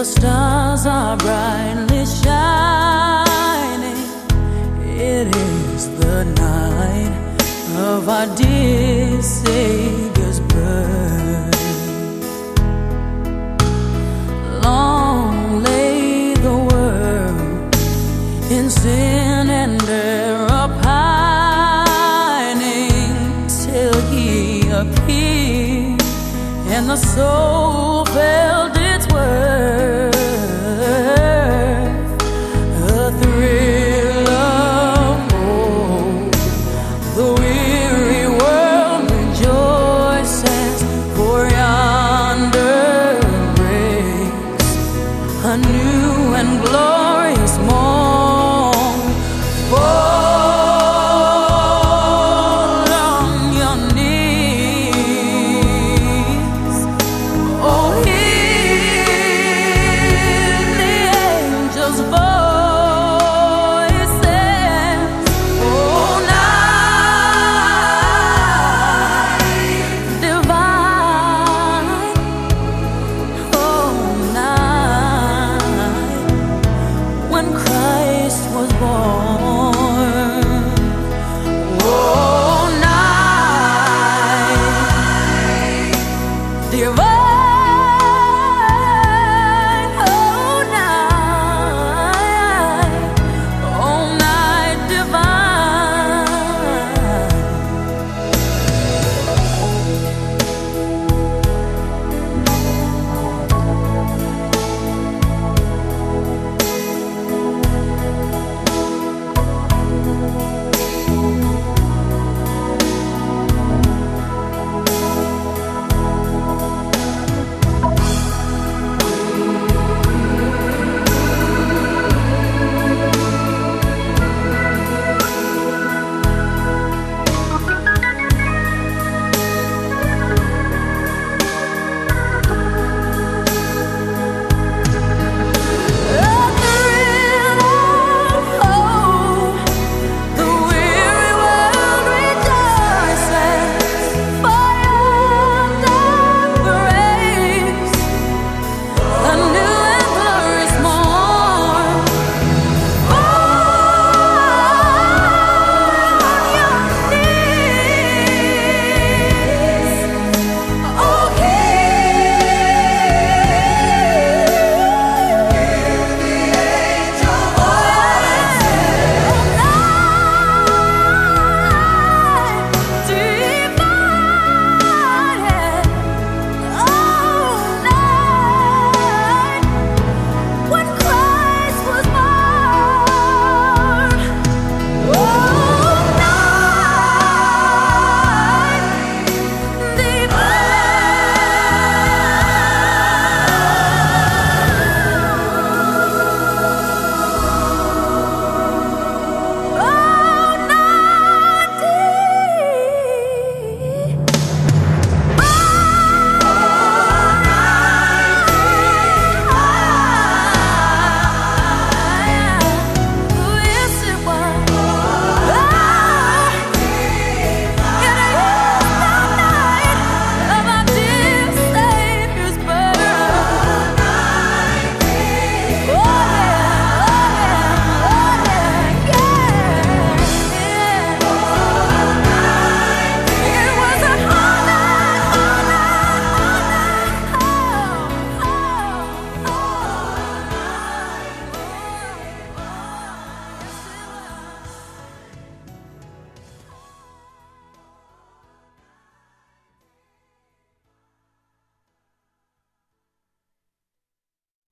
The stars are brightly shining. It is the night of our dear Savior's birth. Long lay the world in sin and error pining till He appeared and the soul felt its and glorious morn.